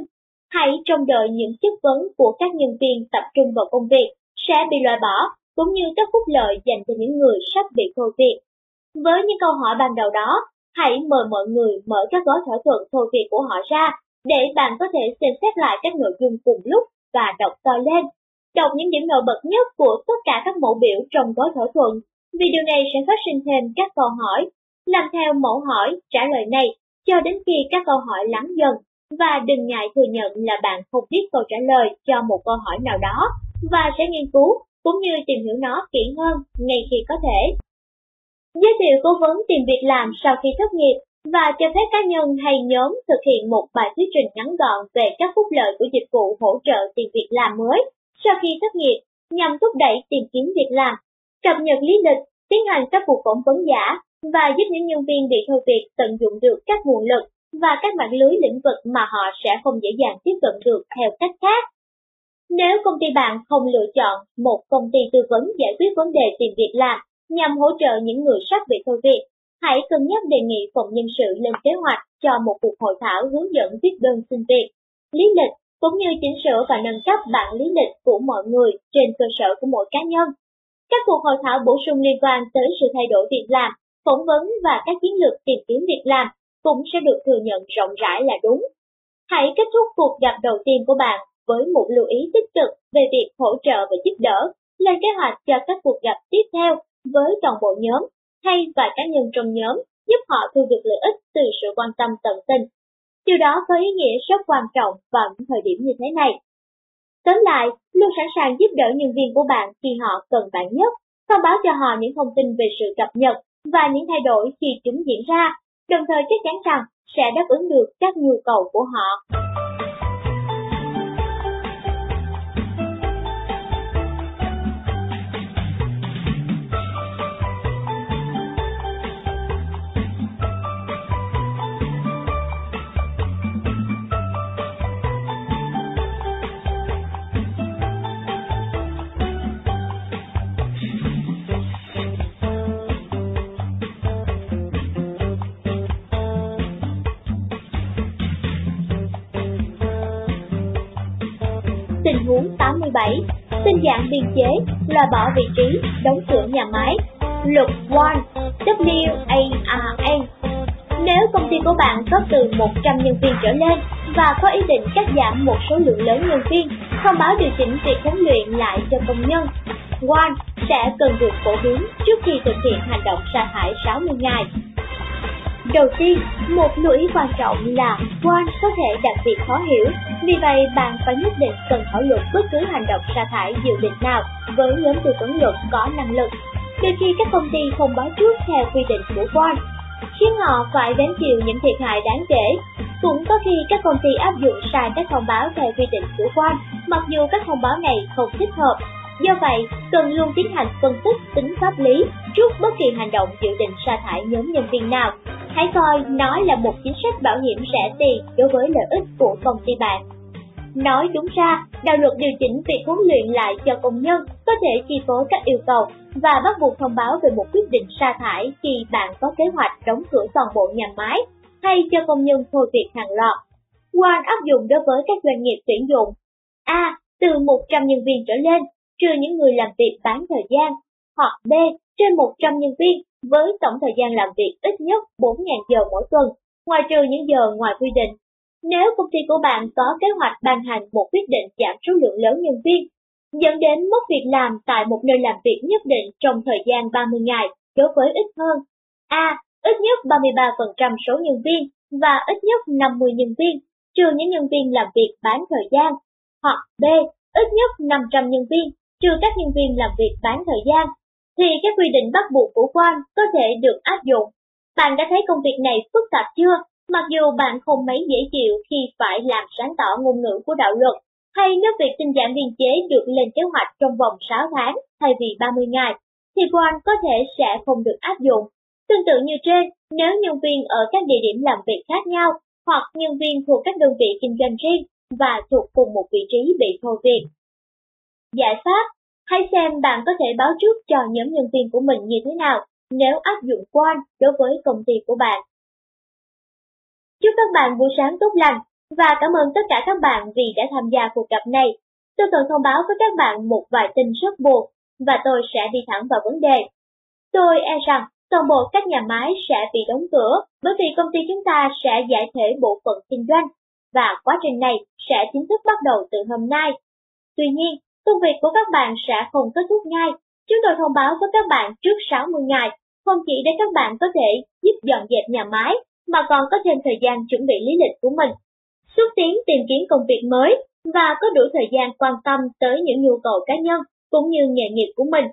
Hãy trông đợi những chất vấn của các nhân viên tập trung vào công việc sẽ bị loại bỏ, cũng như các phúc lợi dành cho những người sắp bị thôi việc. Với những câu hỏi ban đầu đó, hãy mời mọi người mở các gói thỏa thuận thôi việc của họ ra, để bạn có thể xem xét lại các nội dung cùng lúc và đọc to lên. Đọc những điểm nổi bật nhất của tất cả các mẫu biểu trong gói thỏa thuận, vì điều này sẽ phát sinh thêm các câu hỏi. Làm theo mẫu hỏi, trả lời này, cho đến khi các câu hỏi lắng dần và đừng ngại thừa nhận là bạn không biết câu trả lời cho một câu hỏi nào đó và sẽ nghiên cứu cũng như tìm hiểu nó kỹ hơn ngay khi có thể. Giới thiệu cố vấn tìm việc làm sau khi thất nghiệp và cho phép cá nhân hay nhóm thực hiện một bài thuyết trình ngắn gọn về các phúc lợi của dịch vụ hỗ trợ tìm việc làm mới sau khi thất nghiệp nhằm thúc đẩy tìm kiếm việc làm, cập nhật lý lịch, tiến hành các cuộc phỏng vấn giả và giúp những nhân viên bị thôi việc tận dụng được các nguồn lực và các mạng lưới lĩnh vực mà họ sẽ không dễ dàng tiếp cận được theo cách khác. Nếu công ty bạn không lựa chọn một công ty tư vấn giải quyết vấn đề tìm việc làm nhằm hỗ trợ những người sắp bị thôi việc, hãy cân nhắc đề nghị phòng nhân sự lên kế hoạch cho một cuộc hội thảo hướng dẫn viết đơn xin việc, lý lịch cũng như chỉnh sửa và nâng cấp bản lý lịch của mọi người trên cơ sở của mỗi cá nhân. Các cuộc hội thảo bổ sung liên quan tới sự thay đổi việc làm, phỏng vấn và các chiến lược tìm kiếm việc làm cũng sẽ được thừa nhận rộng rãi là đúng. Hãy kết thúc cuộc gặp đầu tiên của bạn với một lưu ý tích cực về việc hỗ trợ và giúp đỡ, lên kế hoạch cho các cuộc gặp tiếp theo với toàn bộ nhóm hay vài cá nhân trong nhóm giúp họ thu được lợi ích từ sự quan tâm tận tình. Điều đó có ý nghĩa rất quan trọng vào những thời điểm như thế này. Tóm lại, luôn sẵn sàng giúp đỡ nhân viên của bạn khi họ cần bạn nhất, thông báo cho họ những thông tin về sự cập nhật và những thay đổi khi chúng diễn ra đồng thời chắc chắn rằng sẽ đáp ứng được các nhu cầu của họ. 87 Tinh dạng biên chế, loại bỏ vị trí, đóng cửa nhà máy. Luật WAN W-A-R-N Nếu công ty của bạn có từ 100 nhân viên trở lên và có ý định cắt giảm một số lượng lớn nhân viên, thông báo điều chỉnh việc huấn luyện lại cho công nhân. WAN sẽ cần được phổ biến trước khi thực hiện hành động sa thải 60 ngày. Đầu tiên, một lưu ý quan trọng là quan có thể đặc biệt khó hiểu, vì vậy bạn phải nhất định cần thảo luận bất cứ hành động sa thải dự định nào với nhóm tư vấn luật có năng lực. Đôi khi các công ty không báo trước theo quy định của quan, khiến họ phải gánh chịu những thiệt hại đáng kể. Cũng có khi các công ty áp dụng sai các thông báo theo quy định của quan, mặc dù các thông báo này không thích hợp. Do vậy, cần luôn tiến hành phân tích tính pháp lý trước bất kỳ hành động dự định sa thải nhóm nhân viên nào Hãy coi nó là một chính sách bảo hiểm rẻ tiền đối với lợi ích của công ty bạn. Nói đúng ra, đạo luật điều chỉnh việc huấn luyện lại cho công nhân có thể chi phối các yêu cầu và bắt buộc thông báo về một quyết định sa thải khi bạn có kế hoạch đóng cửa toàn bộ nhà máy hay cho công nhân thôi việc hàng loạt. Quan áp dụng đối với các doanh nghiệp tuyển dụng. A. Từ 100 nhân viên trở lên, trừ những người làm việc bán thời gian. Hoặc B. Trên 100 nhân viên với tổng thời gian làm việc ít nhất 4.000 giờ mỗi tuần, ngoài trừ những giờ ngoài quy định nếu công ty của bạn có kế hoạch ban hành một quyết định giảm số lượng lớn nhân viên, dẫn đến mất việc làm tại một nơi làm việc nhất định trong thời gian 30 ngày đối với ít hơn. A. Ít nhất 33% số nhân viên và ít nhất 50 nhân viên, trừ những nhân viên làm việc bán thời gian. Hoặc B. Ít nhất 500 nhân viên, trừ các nhân viên làm việc bán thời gian. Thì các quy định bắt buộc của quan có thể được áp dụng. Bạn đã thấy công việc này phức tạp chưa? Mặc dù bạn không mấy dễ chịu khi phải làm sáng tỏ ngôn ngữ của đạo luật, hay nếu việc tinh giản biên chế được lên kế hoạch trong vòng 6 tháng thay vì 30 ngày, thì quan có thể sẽ không được áp dụng. Tương tự như trên, nếu nhân viên ở các địa điểm làm việc khác nhau, hoặc nhân viên thuộc các đơn vị kinh doanh riêng và thuộc cùng một vị trí bị thôi việc. Giải pháp, hãy xem bạn có thể báo trước cho nhóm nhân viên của mình như thế nào nếu áp dụng quan đối với công ty của bạn. Chúc các bạn buổi sáng tốt lành và cảm ơn tất cả các bạn vì đã tham gia cuộc gặp này. Tôi cần thông báo với các bạn một vài tin rất buồn và tôi sẽ đi thẳng vào vấn đề. Tôi e rằng toàn bộ các nhà máy sẽ bị đóng cửa bởi vì công ty chúng ta sẽ giải thể bộ phận kinh doanh và quá trình này sẽ chính thức bắt đầu từ hôm nay. Tuy nhiên, công việc của các bạn sẽ không kết thúc ngay. Chúng tôi thông báo với các bạn trước 60 ngày, không chỉ để các bạn có thể giúp dọn dẹp nhà máy mà còn có thêm thời gian chuẩn bị lý lịch của mình, xúc tiến tìm kiếm công việc mới và có đủ thời gian quan tâm tới những nhu cầu cá nhân cũng như nghề nghiệp của mình.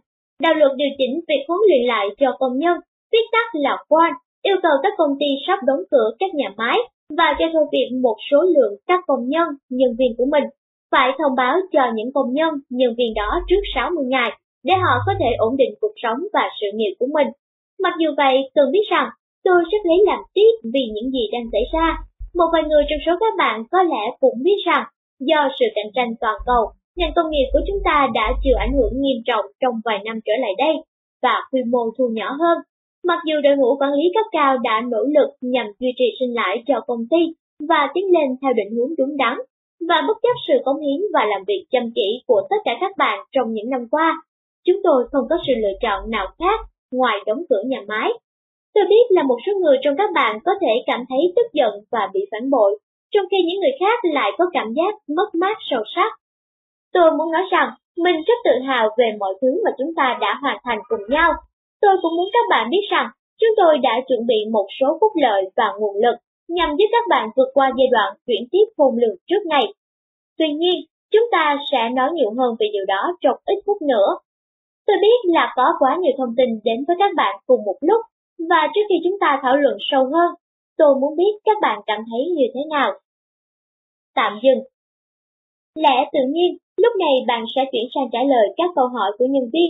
Đạo luật điều chỉnh việc huấn luyện lại cho công nhân, viết tắt là quan, yêu cầu các công ty sắp đóng cửa các nhà máy và cho thôi việc một số lượng các công nhân, nhân viên của mình phải thông báo cho những công nhân, nhân viên đó trước 60 ngày để họ có thể ổn định cuộc sống và sự nghiệp của mình. Mặc dù vậy, cần biết rằng Tôi rất lấy làm tiếc vì những gì đang xảy ra. Một vài người trong số các bạn có lẽ cũng biết rằng, do sự cạnh tranh toàn cầu, ngành công nghiệp của chúng ta đã chịu ảnh hưởng nghiêm trọng trong vài năm trở lại đây, và quy mô thu nhỏ hơn. Mặc dù đội ngũ quản lý cấp cao đã nỗ lực nhằm duy trì sinh lãi cho công ty và tiến lên theo định hướng đúng đắn, và bất chấp sự cống hiến và làm việc chăm chỉ của tất cả các bạn trong những năm qua, chúng tôi không có sự lựa chọn nào khác ngoài đóng cửa nhà máy Tôi biết là một số người trong các bạn có thể cảm thấy tức giận và bị phản bội, trong khi những người khác lại có cảm giác mất mát sâu sắc. Tôi muốn nói rằng mình rất tự hào về mọi thứ mà chúng ta đã hoàn thành cùng nhau. Tôi cũng muốn các bạn biết rằng chúng tôi đã chuẩn bị một số phúc lợi và nguồn lực nhằm giúp các bạn vượt qua giai đoạn chuyển tiếp khôn lường trước này. Tuy nhiên, chúng ta sẽ nói nhiều hơn về điều đó trong ít phút nữa. Tôi biết là có quá nhiều thông tin đến với các bạn cùng một lúc và trước khi chúng ta thảo luận sâu hơn, tôi muốn biết các bạn cảm thấy như thế nào. Tạm dừng. Lẽ tự nhiên, lúc này bạn sẽ chuyển sang trả lời các câu hỏi của nhân viên.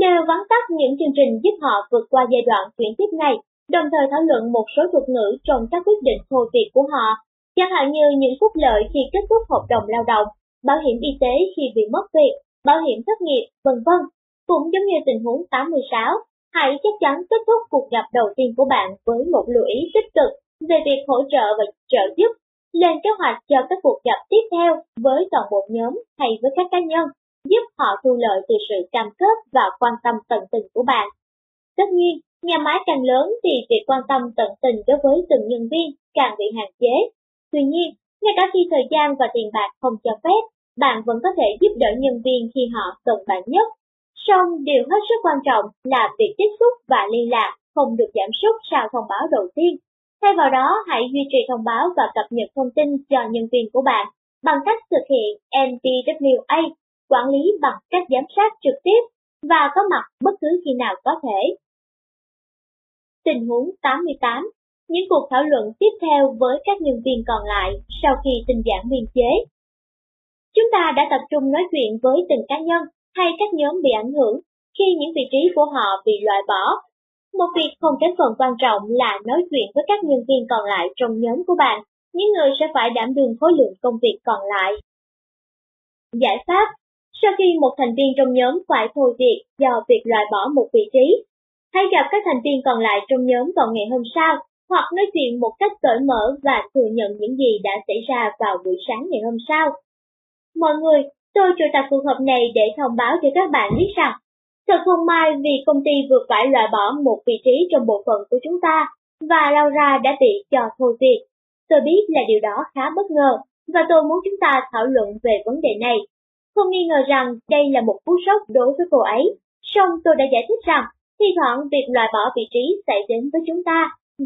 Nêu vắn tắt những chương trình giúp họ vượt qua giai đoạn chuyển tiếp này, đồng thời thảo luận một số thuật ngữ trong các quyết định thôi việc của họ, chẳng hạn như những phúc lợi khi kết thúc hợp đồng lao động, bảo hiểm y tế khi bị mất việc, bảo hiểm thất nghiệp, vân vân. Cũng giống như tình huống 86, Hãy chắc chắn kết thúc cuộc gặp đầu tiên của bạn với một lưu ý tích cực về việc hỗ trợ và trợ giúp, lên kế hoạch cho các cuộc gặp tiếp theo với toàn bộ nhóm hay với các cá nhân, giúp họ thu lợi từ sự cam kết và quan tâm tận tình của bạn. Tất nhiên, nhà máy càng lớn thì việc quan tâm tận tình đối với từng nhân viên càng bị hạn chế. Tuy nhiên, ngay cả khi thời gian và tiền bạc không cho phép, bạn vẫn có thể giúp đỡ nhân viên khi họ cần bạn nhất Song điều hết sức quan trọng là việc tiếp xúc và liên lạc không được giảm sút sau thông báo đầu tiên. Thay vào đó, hãy duy trì thông báo và cập nhật thông tin cho nhân viên của bạn bằng cách thực hiện NPWA, quản lý bằng cách giám sát trực tiếp và có mặt bất cứ khi nào có thể. Tình huống 88 Những cuộc thảo luận tiếp theo với các nhân viên còn lại sau khi tình giảng biên chế. Chúng ta đã tập trung nói chuyện với từng cá nhân hay các nhóm bị ảnh hưởng khi những vị trí của họ bị loại bỏ. Một việc không kém phần quan trọng là nói chuyện với các nhân viên còn lại trong nhóm của bạn, những người sẽ phải đảm đương khối lượng công việc còn lại Giải pháp Sau khi một thành viên trong nhóm phải thôi việc do việc loại bỏ một vị trí, hãy gặp các thành viên còn lại trong nhóm vào ngày hôm sau, hoặc nói chuyện một cách cởi mở và thừa nhận những gì đã xảy ra vào buổi sáng ngày hôm sau. Mọi người, tôi triệu tập cuộc họp này để thông báo cho các bạn biết rằng, thật không may vì công ty vừa phải loại bỏ một vị trí trong bộ phận của chúng ta, và Laura đã bị cho thôi việc. Tôi biết là điều đó khá bất ngờ, và tôi muốn chúng ta thảo luận về vấn đề này. Không nghi ngờ rằng đây là một cú sốc đối với cô ấy, song tôi đã giải thích rằng thi thoảng việc loại bỏ vị trí xảy đến với chúng ta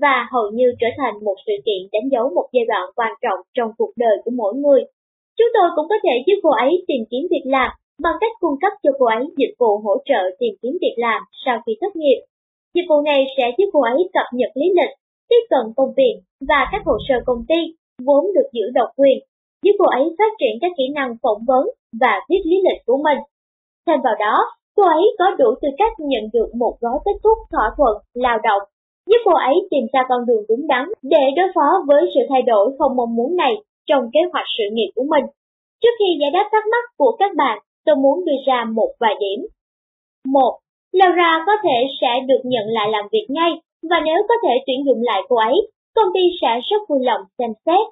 và hầu như trở thành một sự kiện đánh dấu một giai đoạn quan trọng trong cuộc đời của mỗi người. Chúng tôi cũng có thể giúp cô ấy tìm kiếm việc làm bằng cách cung cấp cho cô ấy dịch vụ hỗ trợ tìm kiếm việc làm sau khi tốt nghiệp. Dịch vụ này sẽ giúp cô ấy cập nhật lý lịch, tiếp cận công việc và các hồ sơ công ty, vốn được giữ độc quyền, giúp cô ấy phát triển các kỹ năng phỏng vấn và viết lý lịch của mình. Thêm vào đó, cô ấy có đủ tư cách nhận được một gói kết thúc thỏa thuận lao động, giúp cô ấy tìm ra con đường đúng đắn để đối phó với sự thay đổi không mong muốn này trong kế hoạch sự nghiệp của mình. Trước khi giải đáp thắc mắc của các bạn, tôi muốn đưa ra một vài điểm. 1. Laura có thể sẽ được nhận lại làm việc ngay, và nếu có thể tuyển dụng lại cô ấy, công ty sẽ rất vui lòng xem xét.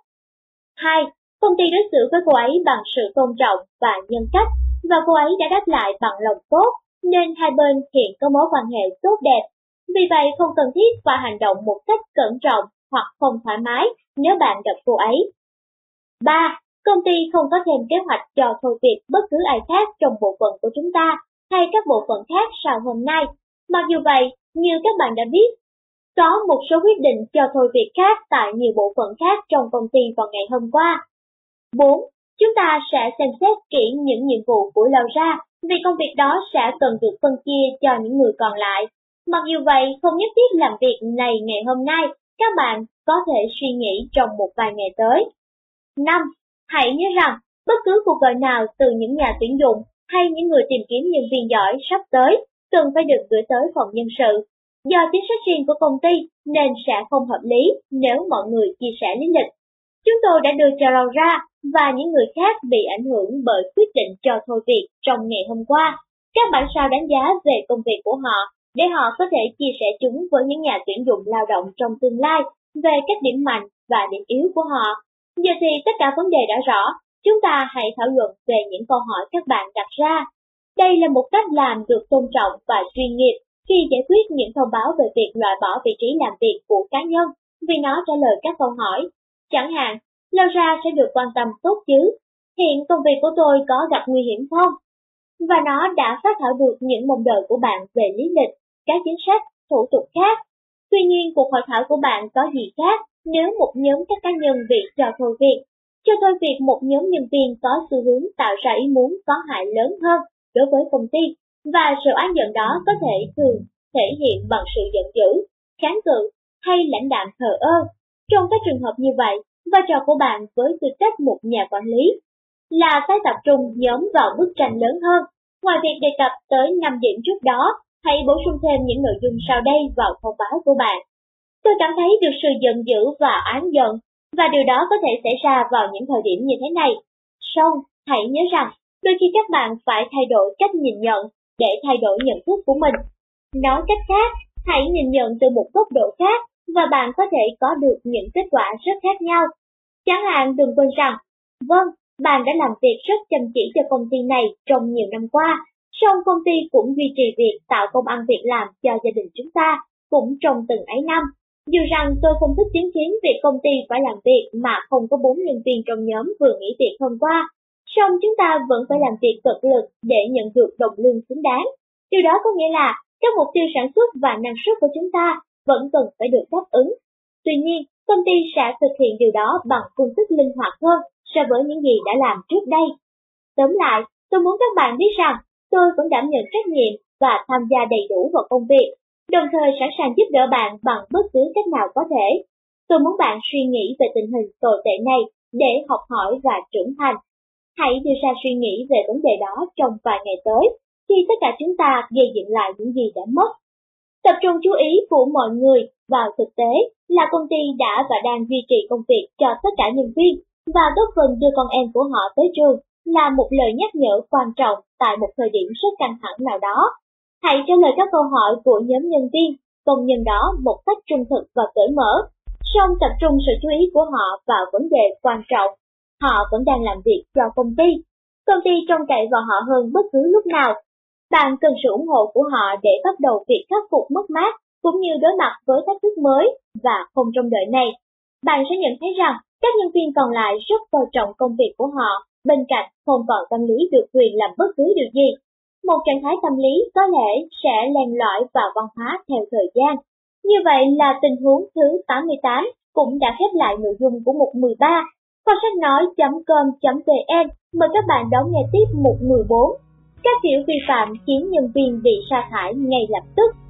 2. Công ty đối xử với cô ấy bằng sự tôn trọng và nhân cách, và cô ấy đã đáp lại bằng lòng tốt, nên hai bên hiện có mối quan hệ tốt đẹp. Vì vậy không cần thiết phải hành động một cách cẩn trọng hoặc không thoải mái nếu bạn gặp cô ấy. 3. Công ty không có thêm kế hoạch cho thôi việc bất cứ ai khác trong bộ phận của chúng ta hay các bộ phận khác sau hôm nay. Mặc dù vậy, như các bạn đã biết, có một số quyết định cho thôi việc khác tại nhiều bộ phận khác trong công ty vào ngày hôm qua. 4. Chúng ta sẽ xem xét kỹ những nhiệm vụ của Laura vì công việc đó sẽ cần được phân chia cho những người còn lại. Mặc dù vậy, không nhất thiết làm việc này ngày hôm nay, các bạn có thể suy nghĩ trong một vài ngày tới. 5. Hãy nhớ rằng, bất cứ cuộc gọi nào từ những nhà tuyển dụng hay những người tìm kiếm nhân viên giỏi sắp tới cần phải được gửi tới phòng nhân sự. Do chính sách riêng của công ty nên sẽ không hợp lý nếu mọi người chia sẻ lý lịch. Chúng tôi đã đưa cho Laura và những người khác bị ảnh hưởng bởi quyết định cho thôi việc trong ngày hôm qua. Các bản sao đánh giá về công việc của họ để họ có thể chia sẻ chúng với những nhà tuyển dụng lao động trong tương lai về các điểm mạnh và điểm yếu của họ. Giờ thì tất cả vấn đề đã rõ, chúng ta hãy thảo luận về những câu hỏi các bạn đặt ra. Đây là một cách làm được tôn trọng và chuyên nghiệp khi giải quyết những thông báo về việc loại bỏ vị trí làm việc của cá nhân vì nó trả lời các câu hỏi. Chẳng hạn, Laura sẽ được quan tâm tốt chứ? Hiện công việc của tôi có gặp nguy hiểm không? Và nó đã phát thảo được những mong đợi của bạn về lý lịch, các chính sách, thủ tục khác. Tuy nhiên, cuộc hội thảo của bạn có gì khác nếu một nhóm các cá nhân bị cho thôi việc? Cho thôi việc một nhóm nhân viên có xu hướng tạo ra ý muốn có hại lớn hơn đối với công ty, và sự oán giận đó có thể thường thể hiện bằng sự giận dữ, kháng cự hay lãnh đạm thờ ơ. Trong các trường hợp như vậy, vai trò của bạn với tư cách một nhà quản lý là phải tập trung nhóm vào bức tranh lớn hơn. Ngoài việc đề cập tới 5 điểm trước đó, hãy bổ sung thêm những nội dung sau đây vào thông báo của bạn. Tôi cảm thấy được sự giận dữ và án giận, và điều đó có thể xảy ra vào những thời điểm như thế này. Song, hãy nhớ rằng, đôi khi các bạn phải thay đổi cách nhìn nhận để thay đổi nhận thức của mình. Nói cách khác, hãy nhìn nhận từ một góc độ khác và bạn có thể có được những kết quả rất khác nhau. Chẳng hạn đừng quên rằng, vâng, bạn đã làm việc rất chăm chỉ cho công ty này trong nhiều năm qua, song công ty cũng duy trì việc tạo công ăn việc làm cho gia đình chúng ta, cũng trong từng ấy năm. Dù rằng tôi không thích chứng kiến việc công ty phải làm việc mà không có bốn nhân viên trong nhóm vừa nghỉ việc hôm qua, song chúng ta vẫn phải làm việc cực lực để nhận được đồng lương xứng đáng. Điều đó có nghĩa là các mục tiêu sản xuất và năng suất của chúng ta vẫn cần phải được đáp ứng. Tuy nhiên, công ty sẽ thực hiện điều đó bằng phương thức linh hoạt hơn so với những gì đã làm trước đây. Tóm lại, tôi muốn các bạn biết rằng tôi vẫn đảm nhận trách nhiệm và tham gia đầy đủ vào công việc, đồng thời sẵn sàng giúp đỡ bạn bằng bất cứ cách nào có thể. Tôi muốn bạn suy nghĩ về tình hình tồi tệ này để học hỏi và trưởng thành. Hãy đưa ra suy nghĩ về vấn đề đó trong vài ngày tới, khi tất cả chúng ta gây dựng lại những gì đã mất. Tập trung chú ý của mọi người vào thực tế là công ty đã và đang duy trì công việc cho tất cả nhân viên và góp phần đưa con em của họ tới trường là một lời nhắc nhở quan trọng tại một thời điểm rất căng thẳng nào đó. Hãy trả lời các câu hỏi của nhóm nhân viên, công nhân đó một cách trung thực và cởi mở, song tập trung sự chú ý của họ vào vấn đề quan trọng. Họ vẫn đang làm việc cho công ty. Công ty trông cậy vào họ hơn bất cứ lúc nào. Bạn cần sự ủng hộ của họ để bắt đầu việc khắc phục mất mát cũng như đối mặt với thách thức mới và không trong đợi này. Bạn sẽ nhận thấy rằng các nhân viên còn lại rất coi trọng công việc của họ, bên cạnh không còn tâm lý được quyền làm bất cứ điều gì. Một trạng thái tâm lý có lẽ sẽ len lỏi vào văn hóa theo thời gian. Như vậy là tình huống thứ 88 cũng đã khép lại nội dung của mục 13. Kho sách nói.com.vn mời các bạn đón nghe tiếp mục 14. Các kiểu vi phạm khiến nhân viên bị sa thải ngay lập tức.